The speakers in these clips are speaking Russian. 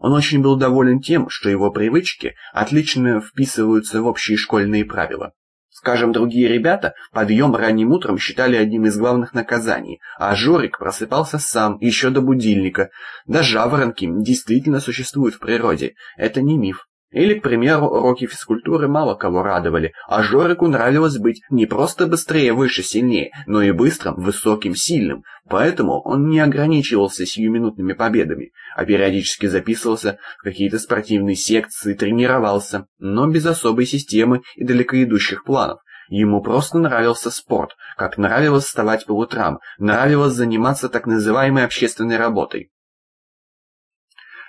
Он очень был доволен тем, что его привычки отлично вписываются в общие школьные правила. Скажем, другие ребята подъем ранним утром считали одним из главных наказаний, а Жорик просыпался сам, еще до будильника. Да жаворонки действительно существуют в природе, это не миф. Или, к примеру, уроки физкультуры мало кого радовали, а Жорику нравилось быть не просто быстрее, выше, сильнее, но и быстрым, высоким, сильным. Поэтому он не ограничивался сиюминутными победами, а периодически записывался в какие-то спортивные секции, тренировался, но без особой системы и далекоидущих планов. Ему просто нравился спорт, как нравилось вставать по утрам, нравилось заниматься так называемой общественной работой.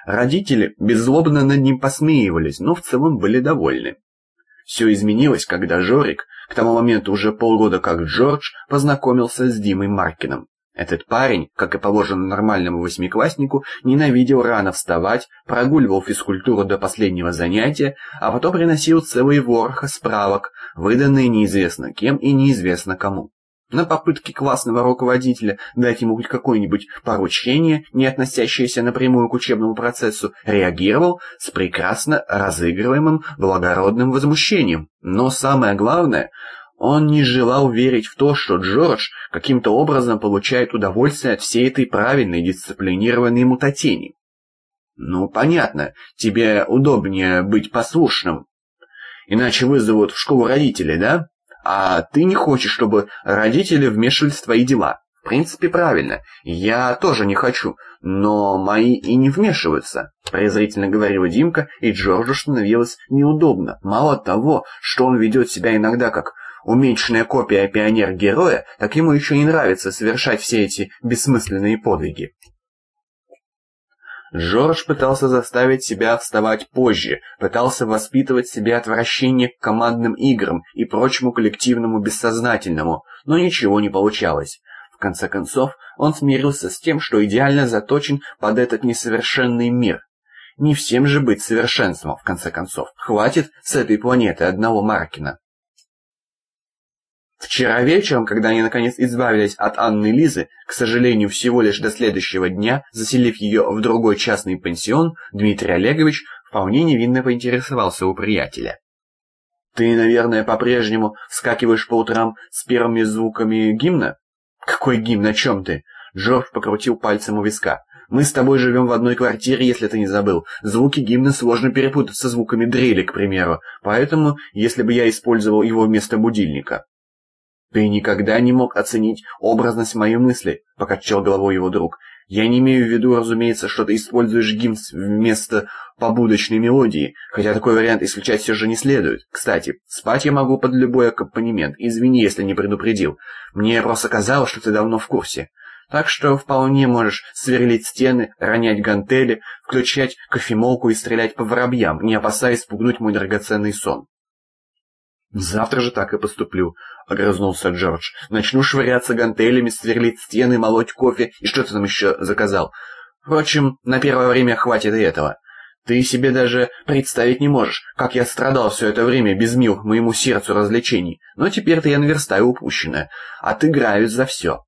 Родители беззлобно над ним посмеивались, но в целом были довольны. Все изменилось, когда Жорик, к тому моменту уже полгода как Джордж, познакомился с Димой Маркиным. Этот парень, как и положено нормальному восьмикласснику, ненавидел рано вставать, прогуливал физкультуру до последнего занятия, а потом приносил целый ворох справок, выданные неизвестно кем и неизвестно кому. На попытки классного руководителя дать ему хоть какое-нибудь поручение, не относящееся напрямую к учебному процессу, реагировал с прекрасно разыгрываемым благородным возмущением. Но самое главное, он не желал верить в то, что Джордж каким-то образом получает удовольствие от всей этой правильной дисциплинированной мутатени. «Ну, понятно, тебе удобнее быть послушным. Иначе вызовут в школу родителей, да?» А ты не хочешь, чтобы родители вмешивались в твои дела. В принципе, правильно. Я тоже не хочу, но мои и не вмешиваются. Презрительно говорила Димка, и Джорджу становилось неудобно. Мало того, что он ведет себя иногда как уменьшенная копия пионер-героя, так ему еще и нравится совершать все эти бессмысленные подвиги. Жорж пытался заставить себя вставать позже, пытался воспитывать в себе отвращение к командным играм и прочему коллективному бессознательному, но ничего не получалось. В конце концов, он смирился с тем, что идеально заточен под этот несовершенный мир. Не всем же быть совершенством, в конце концов. Хватит с этой планеты одного Маркина. Вчера вечером, когда они наконец избавились от Анны Лизы, к сожалению, всего лишь до следующего дня, заселив ее в другой частный пансион, Дмитрий Олегович вполне невинно поинтересовался у приятеля. «Ты, наверное, по-прежнему вскакиваешь по утрам с первыми звуками гимна?» «Какой гимн? О чем ты?» Джордж покрутил пальцем у виска. «Мы с тобой живем в одной квартире, если ты не забыл. Звуки гимна сложно перепутать со звуками дрели, к примеру. Поэтому, если бы я использовал его вместо будильника...» «Ты никогда не мог оценить образность моей мысли», — покачал головой его друг. «Я не имею в виду, разумеется, что ты используешь гимн вместо побудочной мелодии, хотя такой вариант исключать все же не следует. Кстати, спать я могу под любой аккомпанемент, извини, если не предупредил. Мне просто казалось, что ты давно в курсе. Так что вполне можешь сверлить стены, ронять гантели, включать кофемолку и стрелять по воробьям, не опасаясь спугнуть мой драгоценный сон». «Завтра же так и поступлю», — огрызнулся Джордж. «Начну швыряться гантелями, сверлить стены, молоть кофе и что ты там еще заказал. Впрочем, на первое время хватит и этого. Ты себе даже представить не можешь, как я страдал все это время без мил моему сердцу развлечений. Но теперь-то я наверстаю упущенное, отыграюсь за все.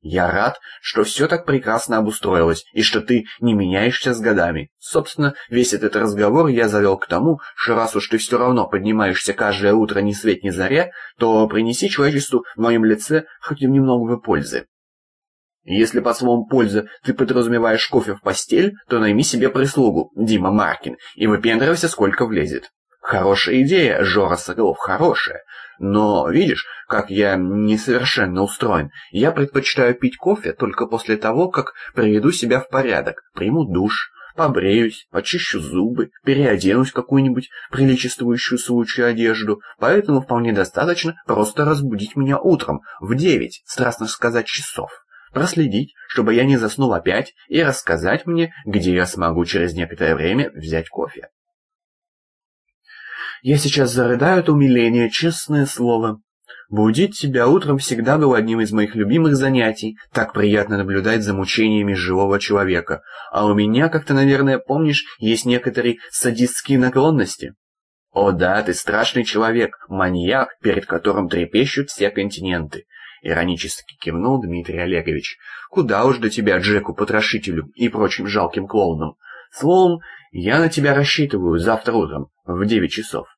Я рад, что все так прекрасно обустроилось, и что ты не меняешься с годами. Собственно, весь этот разговор я завел к тому, что раз уж ты все равно поднимаешься каждое утро ни свет ни заря, то принеси человечеству в моем лице хоть немного пользы. Если под словом «польза» ты подразумеваешь кофе в постель, то найми себе прислугу, Дима Маркин, и выпендривайся сколько влезет. Хорошая идея, Жора Соколов, хорошая. Но видишь, как я несовершенно устроен. Я предпочитаю пить кофе только после того, как приведу себя в порядок, приму душ, побреюсь, очищу зубы, переоденусь в какую-нибудь приличествующую случаю одежду. Поэтому вполне достаточно просто разбудить меня утром в девять, страстно сказать, часов. Проследить, чтобы я не заснул опять, и рассказать мне, где я смогу через некоторое время взять кофе. Я сейчас зарыдаю от умиления, честное слово. Будить тебя утром всегда был одним из моих любимых занятий. Так приятно наблюдать за мучениями живого человека. А у меня, как ты, наверное, помнишь, есть некоторые садистские наклонности. О да, ты страшный человек, маньяк, перед которым трепещут все континенты. Иронически кивнул Дмитрий Олегович. Куда уж до тебя, Джеку-потрошителю и прочим жалким клоунам. Словом, Я на тебя рассчитываю завтра утром в девять часов.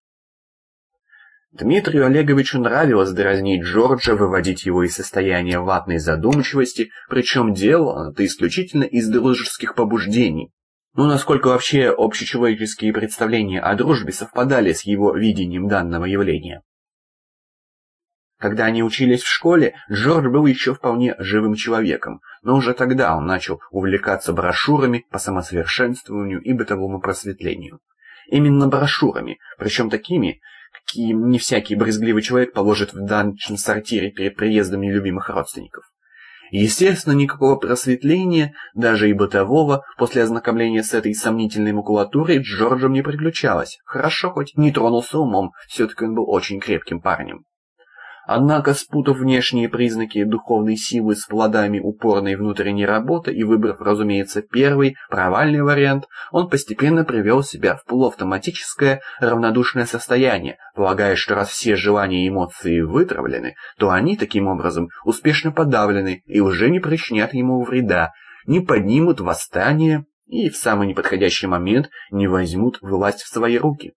Дмитрию Олеговичу нравилось дразнить Джорджа, выводить его из состояния ватной задумчивости, причем делал это исключительно из дружеских побуждений. Ну, насколько вообще общечеловеческие представления о дружбе совпадали с его видением данного явления. Когда они учились в школе, Джордж был еще вполне живым человеком, но уже тогда он начал увлекаться брошюрами по самосовершенствованию и бытовому просветлению. Именно брошюрами, причем такими, какие не всякий брезгливый человек положит в данчном сортире перед приездом нелюбимых родственников. Естественно, никакого просветления, даже и бытового, после ознакомления с этой сомнительной макулатурой Джорджем не приключалось. Хорошо, хоть не тронулся умом, все-таки он был очень крепким парнем. Однако, спутав внешние признаки духовной силы с плодами упорной внутренней работы и выбрав, разумеется, первый, провальный вариант, он постепенно привел себя в полуавтоматическое равнодушное состояние, полагая, что раз все желания и эмоции вытравлены, то они, таким образом, успешно подавлены и уже не причинят ему вреда, не поднимут восстание и в самый неподходящий момент не возьмут власть в свои руки.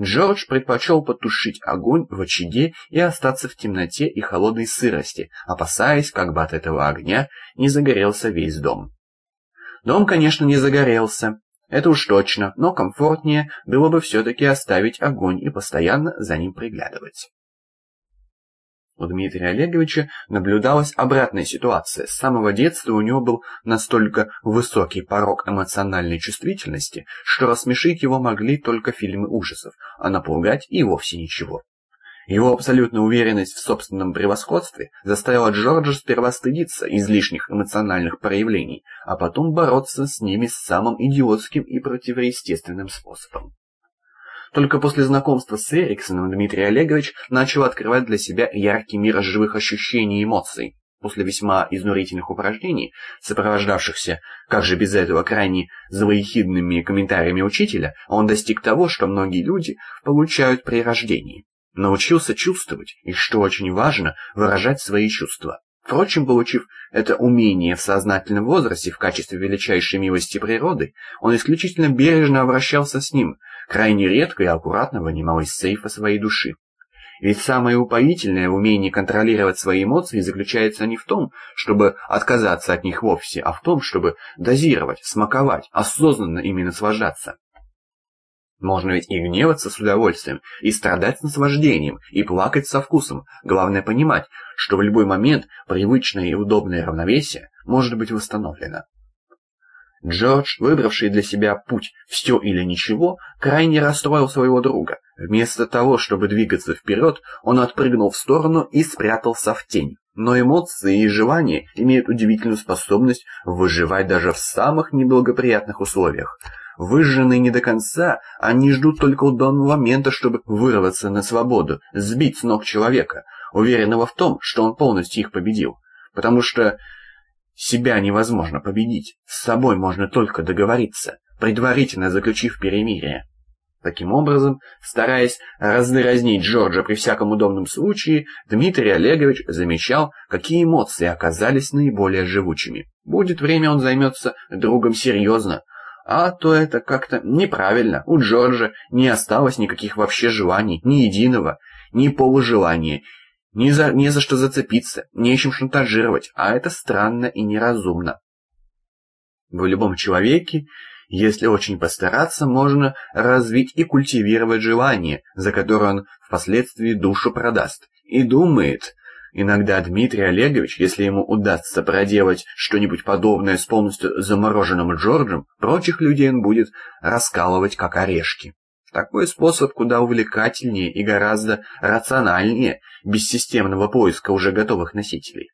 Джордж предпочел потушить огонь в очаге и остаться в темноте и холодной сырости, опасаясь, как бы от этого огня не загорелся весь дом. Дом, конечно, не загорелся, это уж точно, но комфортнее было бы все-таки оставить огонь и постоянно за ним приглядывать. У Дмитрия Олеговича наблюдалась обратная ситуация. С самого детства у него был настолько высокий порог эмоциональной чувствительности, что рассмешить его могли только фильмы ужасов, а напугать и вовсе ничего. Его абсолютная уверенность в собственном превосходстве заставила Джорджа сперва стыдиться излишних эмоциональных проявлений, а потом бороться с ними самым идиотским и противоестественным способом. Только после знакомства с Эриксоном Дмитрий Олегович начал открывать для себя яркий мир живых ощущений и эмоций. После весьма изнурительных упражнений, сопровождавшихся, как же без этого, крайне злоехидными комментариями учителя, он достиг того, что многие люди получают при рождении. Научился чувствовать и, что очень важно, выражать свои чувства. Впрочем, получив это умение в сознательном возрасте в качестве величайшей милости природы, он исключительно бережно обращался с ним, крайне редко и аккуратно вынимал из сейфа своей души. Ведь самое упоительное в умении контролировать свои эмоции заключается не в том, чтобы отказаться от них вовсе, а в том, чтобы дозировать, смаковать, осознанно ими наслаждаться. Можно ведь и гневаться с удовольствием, и страдать с наслаждением, и плакать со вкусом. Главное понимать, что в любой момент привычное и удобное равновесие может быть восстановлено. Джордж, выбравший для себя путь «все или ничего», крайне расстроил своего друга. Вместо того, чтобы двигаться вперед, он отпрыгнул в сторону и спрятался в тень. Но эмоции и желания имеют удивительную способность выживать даже в самых неблагоприятных условиях. Выжженные не до конца, они ждут только удобного момента, чтобы вырваться на свободу, сбить с ног человека, уверенного в том, что он полностью их победил. Потому что себя невозможно победить, с собой можно только договориться, предварительно заключив перемирие. Таким образом, стараясь раздразнить Джорджа при всяком удобном случае, Дмитрий Олегович замечал, какие эмоции оказались наиболее живучими. Будет время, он займется другом серьезно, а то это как-то неправильно. У Джорджа не осталось никаких вообще желаний, ни единого, ни полужелания, ни за, не за что зацепиться, нечем шантажировать, а это странно и неразумно. В любом человеке, если очень постараться, можно развить и культивировать желание, за которое он впоследствии душу продаст. И думает, иногда Дмитрий Олегович, если ему удастся проделать что-нибудь подобное с полностью замороженным Джорджем, прочих людей он будет раскалывать как орешки. Такой способ куда увлекательнее и гораздо рациональнее бессистемного поиска уже готовых носителей.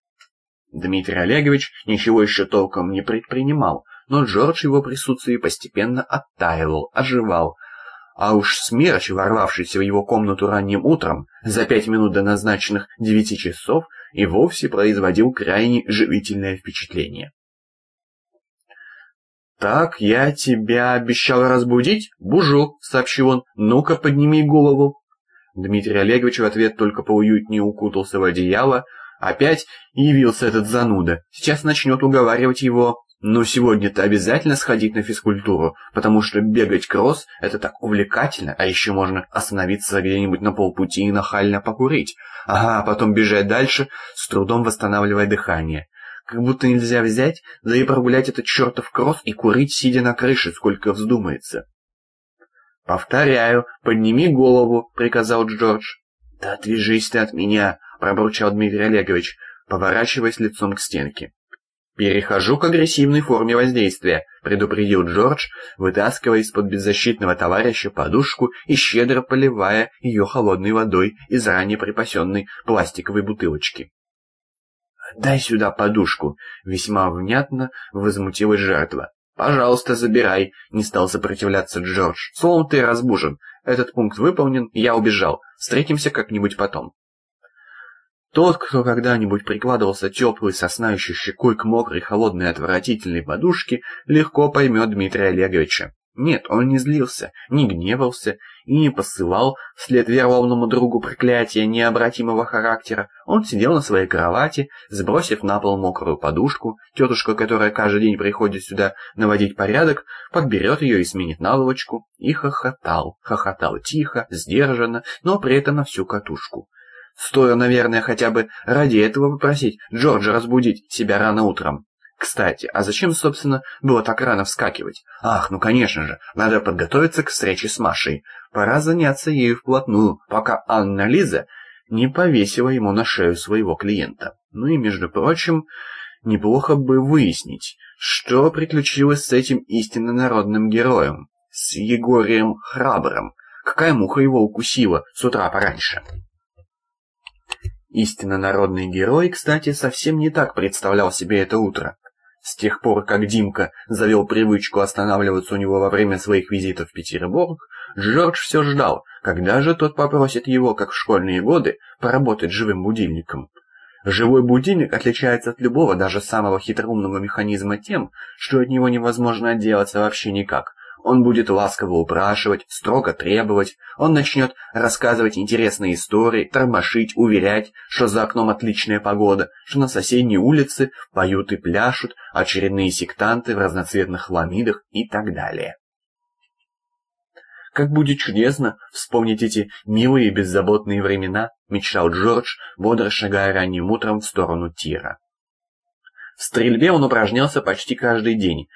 Дмитрий Олегович ничего еще толком не предпринимал, но Джордж его присутствии постепенно оттаивал, оживал, а уж смерч, ворвавшийся в его комнату ранним утром, за пять минут до назначенных девяти часов, и вовсе производил крайне живительное впечатление. «Так, я тебя обещал разбудить? Бужу», — сообщил он. «Ну-ка, подними голову». Дмитрий Олегович в ответ только поуютнее укутался в одеяло. Опять явился этот зануда. Сейчас начнет уговаривать его Но сегодня-то обязательно сходить на физкультуру, потому что бегать кросс — это так увлекательно, а еще можно остановиться где-нибудь на полпути и нахально покурить. Ага, а потом бежать дальше, с трудом восстанавливая дыхание. Как будто нельзя взять, да и прогулять этот чертов кросс и курить, сидя на крыше, сколько вздумается. «Повторяю, подними голову», — приказал Джордж. «Да отвяжись ты от меня», — пробурчал Дмитрий Олегович, поворачиваясь лицом к стенке. «Перехожу к агрессивной форме воздействия», — предупредил Джордж, вытаскивая из-под беззащитного товарища подушку и щедро поливая ее холодной водой из ранее припасенной пластиковой бутылочки. «Дай сюда подушку», — весьма внятно возмутилась жертва. «Пожалуйста, забирай», — не стал сопротивляться Джордж. «Словом, ты разбужен. Этот пункт выполнен, я убежал. Встретимся как-нибудь потом». Тот, кто когда-нибудь прикладывался теплой соснающей щекой к мокрой, холодной, отвратительной подушке, легко поймет Дмитрия Олеговича. Нет, он не злился, не гневался и не посылал вслед вероломному другу проклятия необратимого характера. Он сидел на своей кровати, сбросив на пол мокрую подушку. Тетушка, которая каждый день приходит сюда наводить порядок, подберет ее и сменит наволочку. И хохотал, хохотал тихо, сдержанно, но при этом на всю катушку. Стоило, наверное, хотя бы ради этого попросить Джорджа разбудить себя рано утром. Кстати, а зачем, собственно, было так рано вскакивать? Ах, ну конечно же, надо подготовиться к встрече с Машей. Пора заняться ею вплотную, пока Анна Лиза не повесила ему на шею своего клиента. Ну и, между прочим, неплохо бы выяснить, что приключилось с этим истинно народным героем, с Егорием Храбрым. Какая муха его укусила с утра пораньше? Истинно народный герой, кстати, совсем не так представлял себе это утро. С тех пор, как Димка завел привычку останавливаться у него во время своих визитов в Петербург, Джордж все ждал, когда же тот попросит его, как в школьные годы, поработать живым будильником. Живой будильник отличается от любого, даже самого хитроумного механизма тем, что от него невозможно отделаться вообще никак, он будет ласково упрашивать, строго требовать, он начнет рассказывать интересные истории, тормошить, уверять, что за окном отличная погода, что на соседней улице поют и пляшут очередные сектанты в разноцветных ламидах и так далее. «Как будет чудесно вспомнить эти милые беззаботные времена», — мечтал Джордж, бодро шагая ранним утром в сторону тира. В стрельбе он упражнялся почти каждый день,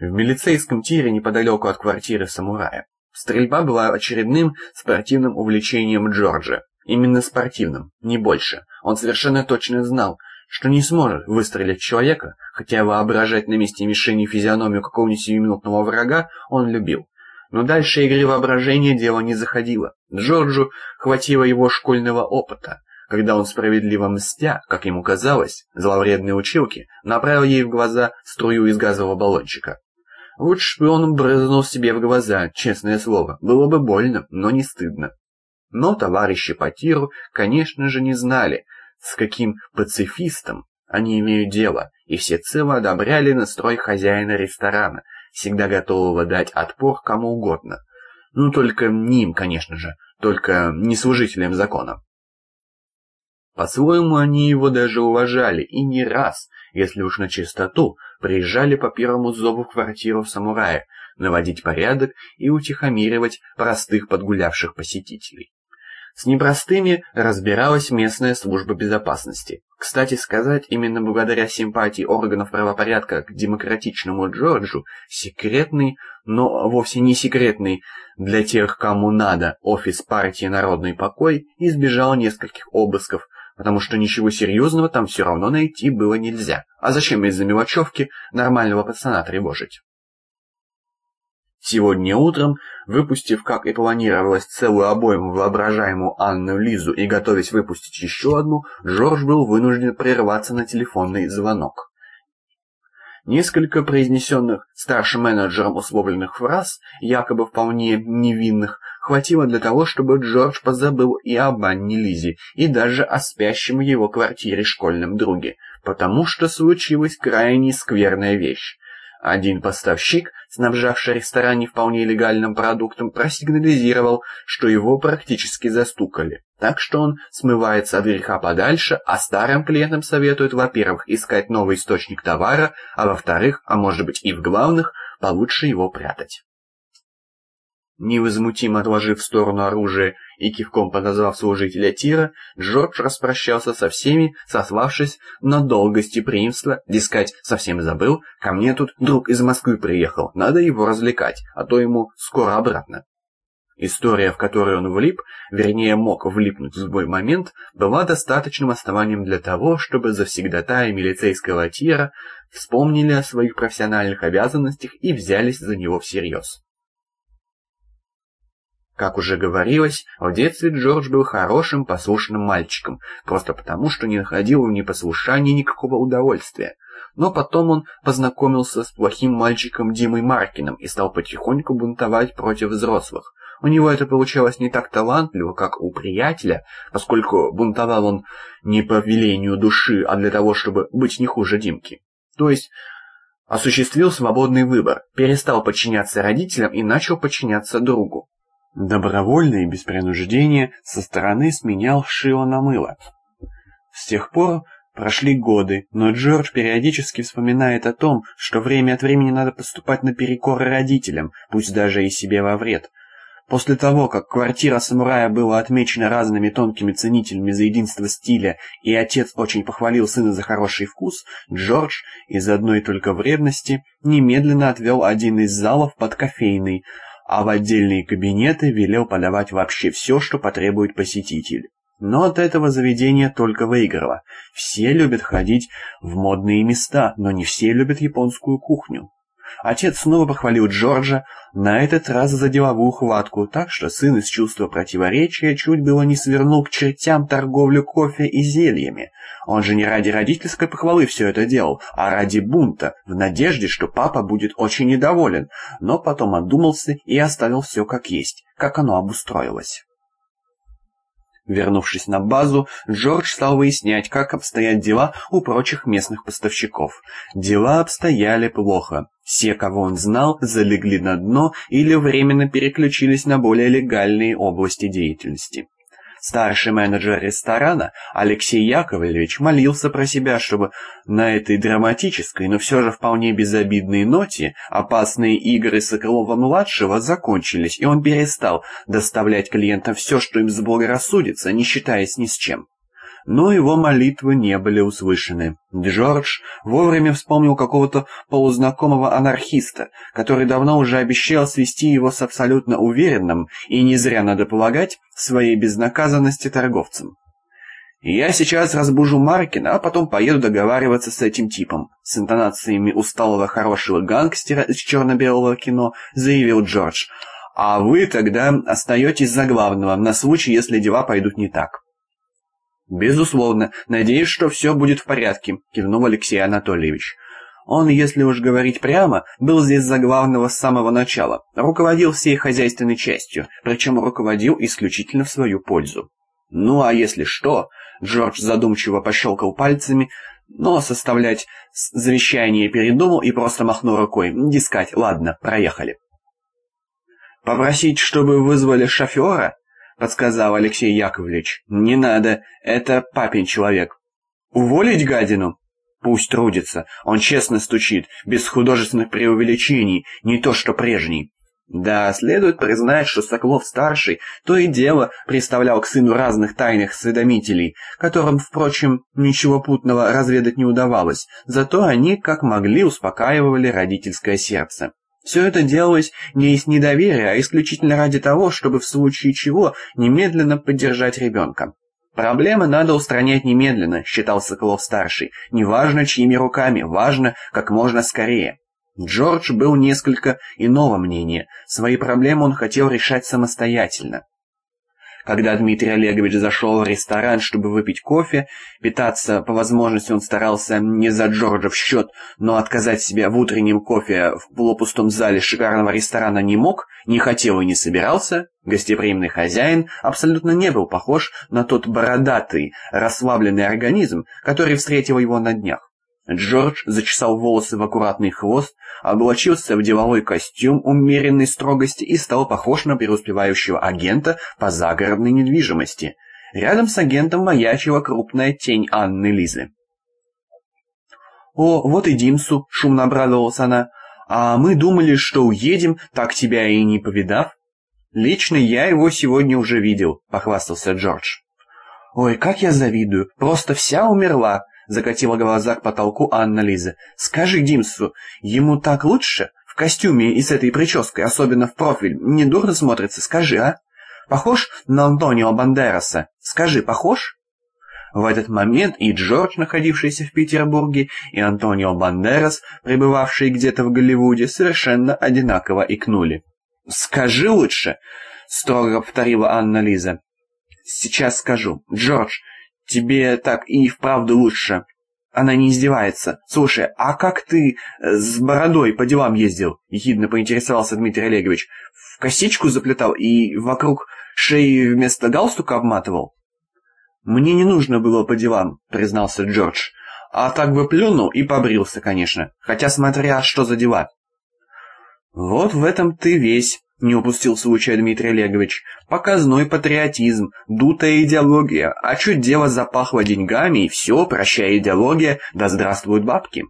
в милицейском тире неподалеку от квартиры самурая. Стрельба была очередным спортивным увлечением Джорджа. Именно спортивным, не больше. Он совершенно точно знал, что не сможет выстрелить человека, хотя воображать на месте мишени физиономию какого-нибудь сиюминутного врага он любил. Но дальше игры воображения дело не заходило. Джорджу хватило его школьного опыта, когда он справедливо мстя, как ему казалось, зловредной училки, направил ей в глаза струю из газового баллончика. Лучше бы он брызнул себе в глаза, честное слово. Было бы больно, но не стыдно. Но товарищи по тиру, конечно же, не знали, с каким пацифистом они имеют дело, и всецело одобряли настрой хозяина ресторана, всегда готового дать отпор кому угодно. Ну, только не им, конечно же, только не служителям закона. По-своему, они его даже уважали, и не раз, если уж на чистоту, приезжали по первому зову в квартиру самурая, наводить порядок и утихомиривать простых подгулявших посетителей. С непростыми разбиралась местная служба безопасности. Кстати сказать, именно благодаря симпатии органов правопорядка к демократичному Джорджу, секретный, но вовсе не секретный для тех, кому надо, офис партии «Народный покой» избежал нескольких обысков, потому что ничего серьезного там все равно найти было нельзя. А зачем из-за мелочевки нормального пацана тревожить? Сегодня утром, выпустив, как и планировалось, целую обойму воображаемую Анну Лизу и готовясь выпустить еще одну, Джордж был вынужден прерваться на телефонный звонок. Несколько произнесенных старшим менеджером условленных фраз, якобы вполне невинных, хватило для того, чтобы Джордж позабыл и об Анне Лизе, и даже о спящем в его квартире школьном друге, потому что случилась крайне скверная вещь. Один поставщик, снабжавший ресторан не вполне легальным продуктом, просигнализировал, что его практически застукали. Так что он смывается от греха подальше, а старым клиентам советуют, во-первых, искать новый источник товара, а во-вторых, а может быть и в главных, получше его прятать. Невозмутимо отложив в сторону оружие и кивком подозвав служителя тира, Джордж распрощался со всеми, сославшись на долг гостеприимства, дескать, совсем забыл, ко мне тут друг из Москвы приехал, надо его развлекать, а то ему скоро обратно. История, в которую он влип, вернее мог влипнуть в любой момент, была достаточным основанием для того, чтобы завсегдатаи милицейского тира вспомнили о своих профессиональных обязанностях и взялись за него всерьез. Как уже говорилось, в детстве Джордж был хорошим, послушным мальчиком, просто потому, что не находил в непослушании никакого удовольствия. Но потом он познакомился с плохим мальчиком Димой Маркиным и стал потихоньку бунтовать против взрослых. У него это получалось не так талантливо, как у приятеля, поскольку бунтовал он не по велению души, а для того, чтобы быть не хуже Димки. То есть осуществил свободный выбор, перестал подчиняться родителям и начал подчиняться другу. Добровольно и без принуждения со стороны сменял шило на мыло. С тех пор прошли годы, но Джордж периодически вспоминает о том, что время от времени надо поступать наперекор родителям, пусть даже и себе во вред. После того, как квартира самурая была отмечена разными тонкими ценителями за единство стиля, и отец очень похвалил сына за хороший вкус, Джордж из одной только вредности немедленно отвел один из залов под кофейный, а в отдельные кабинеты велел подавать вообще все, что потребует посетитель. Но от этого заведение только выиграло. Все любят ходить в модные места, но не все любят японскую кухню. Отец снова похвалил Джорджа, на этот раз за деловую хватку, так что сын из чувства противоречия чуть было не свернул к чертям торговлю кофе и зельями. Он же не ради родительской похвалы все это делал, а ради бунта, в надежде, что папа будет очень недоволен, но потом отдумался и оставил все как есть, как оно обустроилось. Вернувшись на базу, Джордж стал выяснять, как обстоят дела у прочих местных поставщиков. Дела обстояли плохо. Все, кого он знал, залегли на дно или временно переключились на более легальные области деятельности. Старший менеджер ресторана Алексей Яковлевич молился про себя, чтобы на этой драматической, но все же вполне безобидной ноте опасные игры Соколова-младшего закончились, и он перестал доставлять клиентам все, что им заблагорассудится, не считаясь ни с чем но его молитвы не были услышаны. Джордж вовремя вспомнил какого-то полузнакомого анархиста, который давно уже обещал свести его с абсолютно уверенным, и не зря надо полагать, своей безнаказанности торговцем. «Я сейчас разбужу Маркина, а потом поеду договариваться с этим типом», с интонациями усталого хорошего гангстера из черно-белого кино заявил Джордж. «А вы тогда остаетесь за главного, на случай, если дела пойдут не так». «Безусловно. Надеюсь, что все будет в порядке», — кивнул Алексей Анатольевич. Он, если уж говорить прямо, был здесь за главного с самого начала, руководил всей хозяйственной частью, причем руководил исключительно в свою пользу. Ну а если что, Джордж задумчиво пощелкал пальцами, но составлять завещание передумал и просто махнул рукой, дискать, ладно, проехали. «Попросить, чтобы вызвали шофера?» Подсказал Алексей Яковлевич. «Не надо, это папин человек». «Уволить гадину?» «Пусть трудится, он честно стучит, без художественных преувеличений, не то что прежний». Да, следует признать, что Соколов-старший то и дело представлял к сыну разных тайных осведомителей, которым, впрочем, ничего путного разведать не удавалось, зато они, как могли, успокаивали родительское сердце. Все это делалось не из недоверия, а исключительно ради того, чтобы в случае чего немедленно поддержать ребенка. «Проблемы надо устранять немедленно», — считал Соколов-старший. «Неважно, чьими руками, важно как можно скорее». Джордж был несколько иного мнения. Свои проблемы он хотел решать самостоятельно. Когда Дмитрий Олегович зашел в ресторан, чтобы выпить кофе, питаться по возможности он старался не за Джорджа в счет, но отказать себе в утреннем кофе в полупустом зале шикарного ресторана не мог, не хотел и не собирался, гостеприимный хозяин абсолютно не был похож на тот бородатый, расслабленный организм, который встретил его на днях. Джордж зачесал волосы в аккуратный хвост, облачился в деловой костюм умеренной строгости и стал похож на преуспевающего агента по загородной недвижимости. Рядом с агентом маячила крупная тень Анны Лизы. «О, вот и Димсу!» — шумно обрадовалась она. «А мы думали, что уедем, так тебя и не повидав». «Лично я его сегодня уже видел», — похвастался Джордж. «Ой, как я завидую! Просто вся умерла!» — закатила глаза к потолку Анна Лиза. «Скажи Димсу, ему так лучше? В костюме и с этой прической, особенно в профиль, не дурно смотрится, скажи, а? Похож на Антонио Бандераса? Скажи, похож?» В этот момент и Джордж, находившийся в Петербурге, и Антонио Бандерас, пребывавший где-то в Голливуде, совершенно одинаково икнули. «Скажи лучше!» — строго повторила Анна Лиза. Сейчас скажу. Джордж, тебе так и вправду лучше. Она не издевается. Слушай, а как ты э, с бородой по делам ездил? Ехидно поинтересовался Дмитрий Олегович. В косичку заплетал и вокруг шеи вместо галстука обматывал? Мне не нужно было по делам, признался Джордж. А так бы плюнул и побрился, конечно. Хотя смотря, что за дела. Вот в этом ты весь, не упустил случая Дмитрий Олегович. Показной патриотизм, дутая идеология, а чуть дело запахло деньгами, и все, прощай идеология, да здравствуют бабки.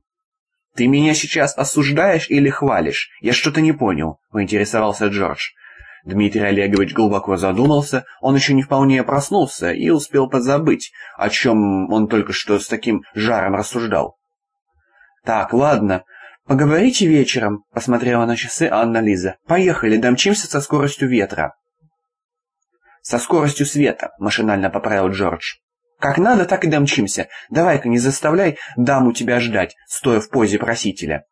«Ты меня сейчас осуждаешь или хвалишь? Я что-то не понял», — поинтересовался Джордж. Дмитрий Олегович глубоко задумался, он еще не вполне проснулся и успел позабыть, о чем он только что с таким жаром рассуждал. «Так, ладно, «Поговорите вечером», — посмотрела на часы Анна Лиза. «Поехали, домчимся со скоростью ветра». «Со скоростью света», — машинально поправил Джордж. «Как надо, так и домчимся. Давай-ка не заставляй даму тебя ждать, стоя в позе просителя».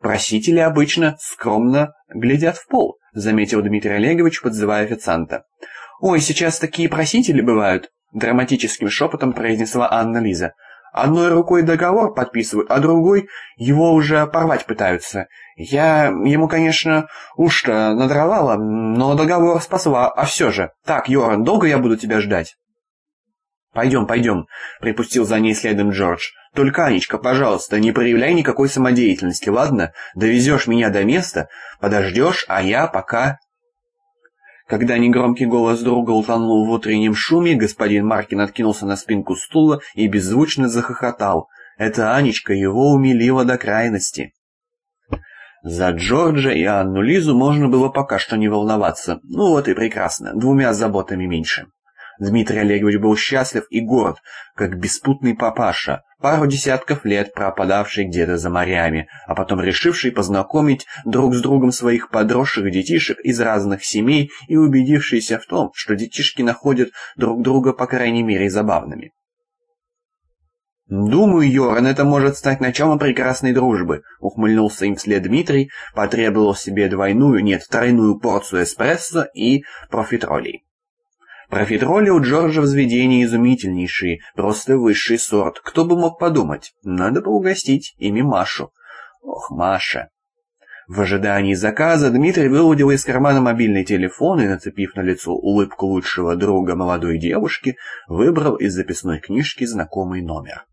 «Просители обычно скромно глядят в пол», — заметил Дмитрий Олегович, подзывая официанта. «Ой, сейчас такие просители бывают», — драматическим шепотом произнесла Анна Лиза. Одной рукой договор подписывают, а другой его уже порвать пытаются. Я ему, конечно, уж-то надровала, но договор спасла, а все же. Так, Йоран, долго я буду тебя ждать? «Пойдем, пойдем», — припустил за ней следом Джордж. «Только, Анечка, пожалуйста, не проявляй никакой самодеятельности, ладно? Довезешь меня до места, подождешь, а я пока когда негромкий голос друга утонул в утреннем шуме, господин Маркин откинулся на спинку стула и беззвучно захохотал. Эта Анечка его умилила до крайности. За Джорджа и Анну Лизу можно было пока что не волноваться. Ну вот и прекрасно, двумя заботами меньше. Дмитрий Олегович был счастлив и горд, как беспутный папаша, пару десятков лет пропадавший где-то за морями, а потом решивший познакомить друг с другом своих подросших детишек из разных семей и убедившийся в том, что детишки находят друг друга по крайней мере забавными. «Думаю, Йоран, это может стать началом прекрасной дружбы», — ухмыльнулся им вслед Дмитрий, потребовал себе двойную, нет, тройную порцию эспрессо и профитролей. Профитроли у Джорджа взведения изумительнейшие, просто высший сорт. Кто бы мог подумать? Надо бы угостить ими Машу. Ох, Маша. В ожидании заказа Дмитрий выудил из кармана мобильный телефон и, нацепив на лицо улыбку лучшего друга молодой девушки, выбрал из записной книжки знакомый номер.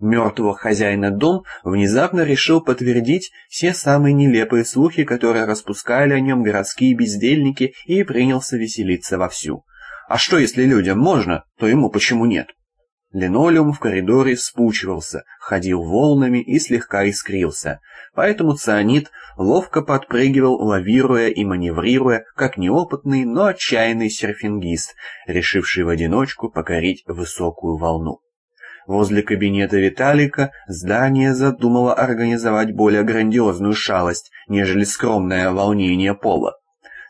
Мертвого хозяина дом внезапно решил подтвердить все самые нелепые слухи, которые распускали о нем городские бездельники, и принялся веселиться вовсю. А что, если людям можно, то ему почему нет? Линолеум в коридоре спучивался, ходил волнами и слегка искрился, поэтому цианид ловко подпрыгивал, лавируя и маневрируя, как неопытный, но отчаянный серфингист, решивший в одиночку покорить высокую волну. Возле кабинета Виталика здание задумало организовать более грандиозную шалость, нежели скромное волнение пола.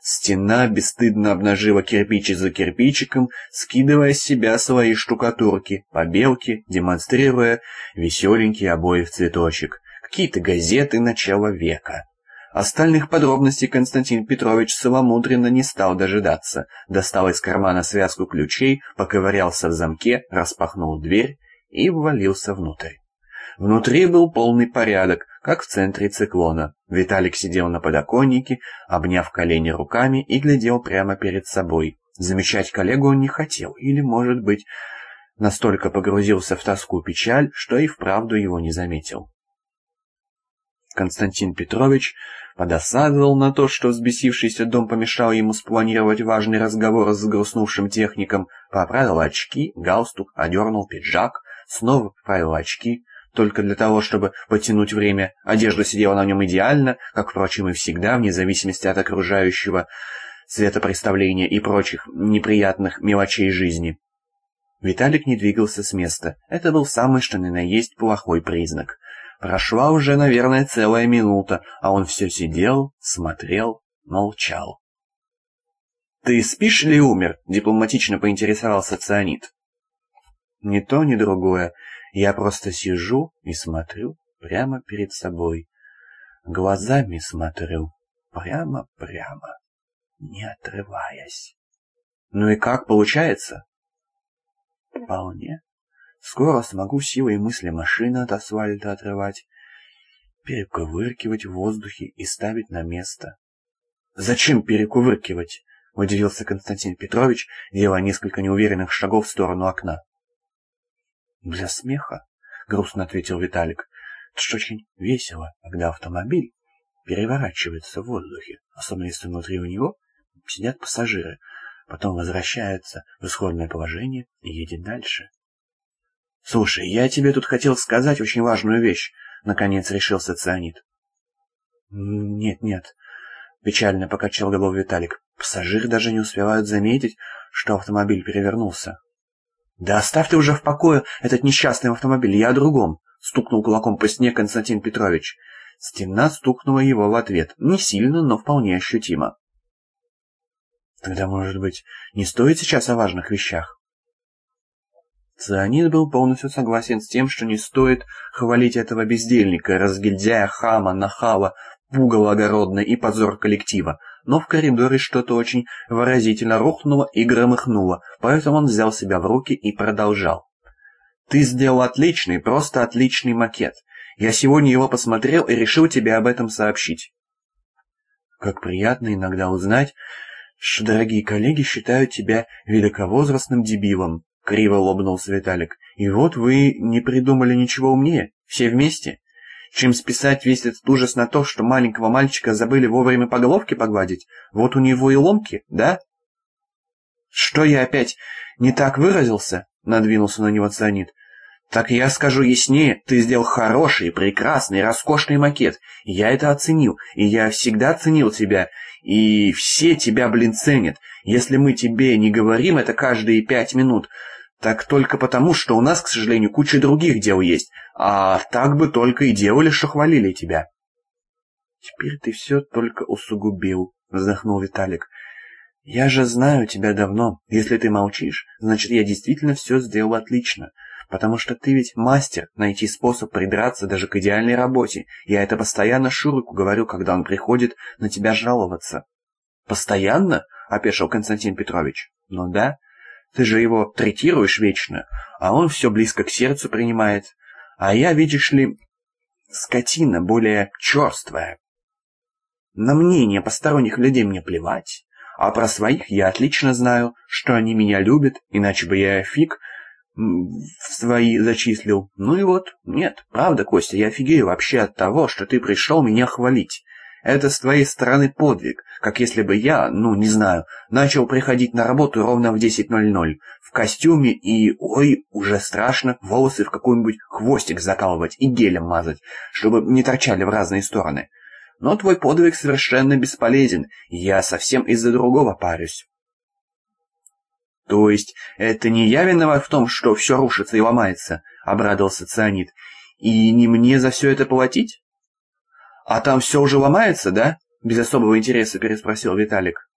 Стена бесстыдно обнажила кирпич за кирпичиком, скидывая с себя свои штукатурки, побелки, демонстрируя веселенькие обои в цветочек. Какие-то газеты начала века. Остальных подробностей Константин Петрович самомудренно не стал дожидаться. Достал из кармана связку ключей, поковырялся в замке, распахнул дверь и ввалился внутрь. Внутри был полный порядок, как в центре циклона. Виталик сидел на подоконнике, обняв колени руками и глядел прямо перед собой. Замечать коллегу он не хотел, или, может быть, настолько погрузился в тоску печаль, что и вправду его не заметил. Константин Петрович подосадовал на то, что взбесившийся дом помешал ему спланировать важный разговор с грустнувшим техником, поправил очки, галстук, одернул пиджак, снова поправил очки, только для того, чтобы потянуть время. Одежда сидела на нем идеально, как, впрочем, и всегда, вне зависимости от окружающего светопреставления и прочих неприятных мелочей жизни. Виталик не двигался с места. Это был самый что ни на есть плохой признак. Прошла уже, наверное, целая минута, а он все сидел, смотрел, молчал. «Ты спишь или умер?» — дипломатично поинтересовался цианид. «Ни то, ни другое. Я просто сижу и смотрю прямо перед собой. Глазами смотрю, прямо-прямо, не отрываясь. Ну и как получается?» «Вполне. Скоро смогу силой мысли машины от асфальта отрывать, перекувыркивать в воздухе и ставить на место. «Зачем перекувыркивать?» — удивился Константин Петрович, делая несколько неуверенных шагов в сторону окна. «Для смеха», — грустно ответил Виталик. «Это ж очень весело, когда автомобиль переворачивается в воздухе, особенно если внутри у него сидят пассажиры, потом возвращается в исходное положение и едет дальше. «Слушай, я тебе тут хотел сказать очень важную вещь», — наконец решился цианид. «Нет-нет», — печально покачал головой Виталик. «Пассажиры даже не успевают заметить, что автомобиль перевернулся». «Да оставь ты уже в покое этот несчастный автомобиль, я о другом», — стукнул кулаком по стене Константин Петрович. Стена стукнула его в ответ, не сильно, но вполне ощутимо. «Тогда, может быть, не стоит сейчас о важных вещах?» Цианид был полностью согласен с тем, что не стоит хвалить этого бездельника, разгильдяя, хама, нахала, пугало огородное и позор коллектива. Но в коридоре что-то очень выразительно рухнуло и громыхнуло, поэтому он взял себя в руки и продолжал. «Ты сделал отличный, просто отличный макет. Я сегодня его посмотрел и решил тебе об этом сообщить». «Как приятно иногда узнать, что дорогие коллеги считают тебя великовозрастным дебилом», Криво улыбнулся Виталик. «И вот вы не придумали ничего умнее, все вместе, чем списать весь этот ужас на то, что маленького мальчика забыли вовремя по головке погладить. Вот у него и ломки, да?» «Что я опять не так выразился?» — надвинулся на него цианид. «Так я скажу яснее, ты сделал хороший, прекрасный, роскошный макет. Я это оценил, и я всегда ценил тебя, и все тебя, блин, ценят. Если мы тебе не говорим это каждые пять минут, так только потому, что у нас, к сожалению, куча других дел есть, а так бы только и делали, что хвалили тебя. Теперь ты все только усугубил, вздохнул Виталик. Я же знаю тебя давно. Если ты молчишь, значит, я действительно все сделал отлично. Потому что ты ведь мастер найти способ придраться даже к идеальной работе. Я это постоянно Шурику говорю, когда он приходит на тебя жаловаться. «Постоянно?» — опешил Константин Петрович. «Ну да, ты же его третируешь вечно, а он все близко к сердцу принимает. А я, видишь ли, скотина более черствая. На мнение посторонних людей мне плевать, а про своих я отлично знаю, что они меня любят, иначе бы я фиг в свои зачислил. Ну и вот, нет, правда, Костя, я офигею вообще от того, что ты пришел меня хвалить. Это с твоей стороны подвиг, как если бы я, ну, не знаю, начал приходить на работу ровно в 10.00, в костюме и, ой, уже страшно, волосы в какой-нибудь хвостик закалывать и гелем мазать, чтобы не торчали в разные стороны. Но твой подвиг совершенно бесполезен, я совсем из-за другого парюсь. То есть это не я виноват в том, что все рушится и ломается, обрадовался Цианид, и не мне за все это платить? «А там все уже ломается, да?» — без особого интереса переспросил Виталик.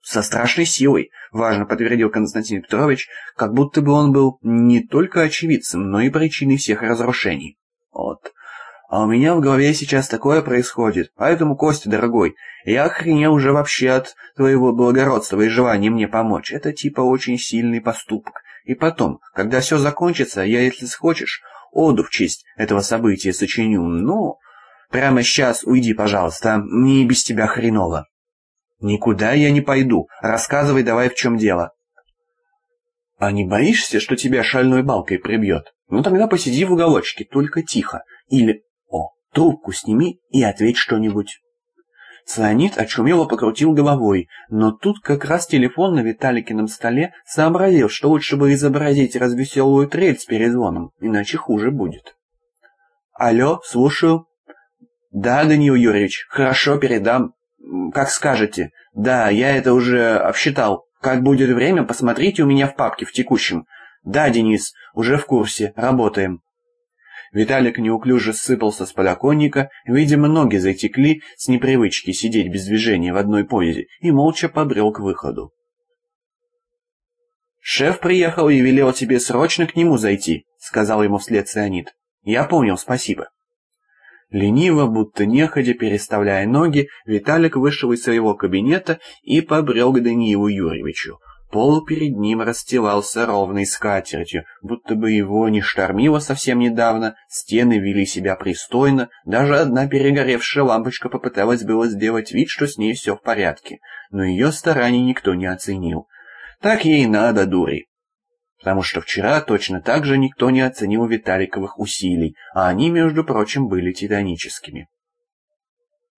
«Со страшной силой», — важно подтвердил Константин Петрович, как будто бы он был не только очевидцем, но и причиной всех разрушений. «Вот. А у меня в голове сейчас такое происходит, поэтому, Костя, дорогой, я охренел уже вообще от твоего благородства и желания мне помочь. Это типа очень сильный поступок. И потом, когда все закончится, я, если схочешь, оду в честь этого события сочиню. Ну, прямо сейчас уйди, пожалуйста, мне без тебя хреново. Никуда я не пойду. Рассказывай давай, в чем дело. А не боишься, что тебя шальной балкой прибьет? Ну тогда посиди в уголочке, только тихо. Или Трубку сними и ответь что-нибудь. Цианид очумело покрутил головой, но тут как раз телефон на Виталикином столе сообразил, что лучше бы изобразить развеселую трель с перезвоном, иначе хуже будет. «Алло, слушаю». «Да, Даниил Юрьевич, хорошо, передам. Как скажете. Да, я это уже обсчитал. Как будет время, посмотрите у меня в папке в текущем. Да, Денис, уже в курсе, работаем». Виталик неуклюже сыпался с подоконника, видимо, ноги затекли с непривычки сидеть без движения в одной позе, и молча побрел к выходу. «Шеф приехал и велел тебе срочно к нему зайти», — сказал ему вслед Ционид. «Я понял, спасибо». Лениво, будто неходя, переставляя ноги, Виталик вышел из своего кабинета и побрел к Даниилу Юрьевичу. Пол перед ним расстилался ровной скатертью, будто бы его не штормило совсем недавно, стены вели себя пристойно, даже одна перегоревшая лампочка попыталась было сделать вид, что с ней все в порядке, но ее стараний никто не оценил. Так ей надо, дури. Потому что вчера точно так же никто не оценил Виталиковых усилий, а они, между прочим, были титаническими.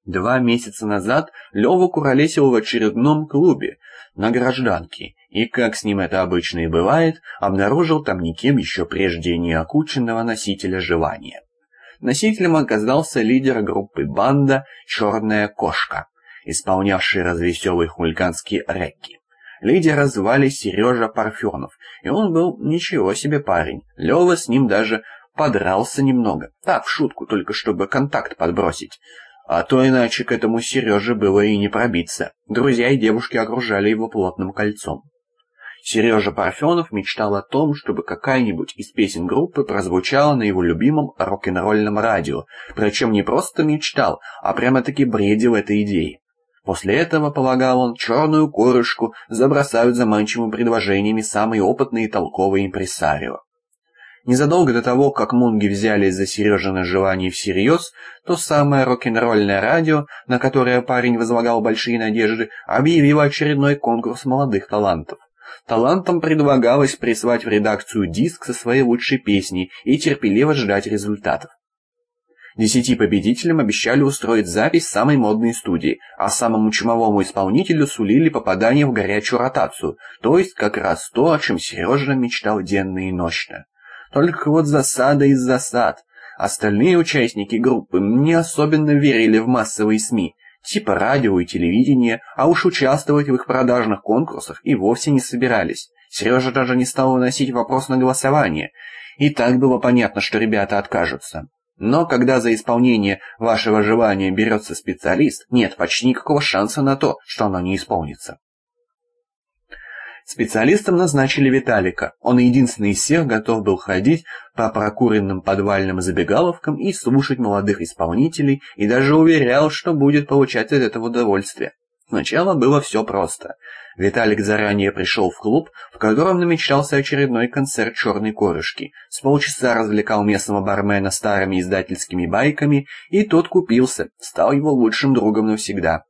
Два месяца назад Лёва куролесил в очередном клубе на гражданке, и, как с ним это обычно и бывает, обнаружил там никем еще прежде не окученного носителя желания. Носителем оказался лидер группы банда «Черная кошка», исполнявший развеселый хулиганский регги. Лидера звали Сережа Парфенов, и он был ничего себе парень. Лёва с ним даже подрался немного, так, в шутку, только чтобы контакт подбросить. А то иначе к этому Сереже было и не пробиться. Друзья и девушки окружали его плотным кольцом. Сережа Парфенов мечтал о том, чтобы какая-нибудь из песен группы прозвучала на его любимом рок-н-ролльном радио, причем не просто мечтал, а прямо-таки бредил этой идеей. После этого, полагал он, черную корышку забросают заманчивыми предложениями самые опытные и толковые импресарио. Незадолго до того, как Мунги взялись за Сережина желание всерьез, то самое рок-н-ролльное радио, на которое парень возлагал большие надежды, объявило очередной конкурс молодых талантов. Талантам предлагалось прислать в редакцию диск со своей лучшей песней и терпеливо ждать результатов. Десяти победителям обещали устроить запись в самой модной студии, а самому чумовому исполнителю сулили попадание в горячую ротацию, то есть как раз то, о чем Сережа мечтал денно и ночно. Только вот засада из засад. Остальные участники группы не особенно верили в массовые СМИ, типа радио и телевидения, а уж участвовать в их продажных конкурсах и вовсе не собирались. Сережа даже не стал выносить вопрос на голосование. И так было понятно, что ребята откажутся. Но когда за исполнение вашего желания берется специалист, нет почти никакого шанса на то, что оно не исполнится. Специалистом назначили Виталика. Он единственный из всех готов был ходить по прокуренным подвальным забегаловкам и слушать молодых исполнителей, и даже уверял, что будет получать от этого удовольствие. Сначала было все просто. Виталик заранее пришел в клуб, в котором намечался очередной концерт «Черной корышки». С полчаса развлекал местного бармена старыми издательскими байками, и тот купился, стал его лучшим другом навсегда.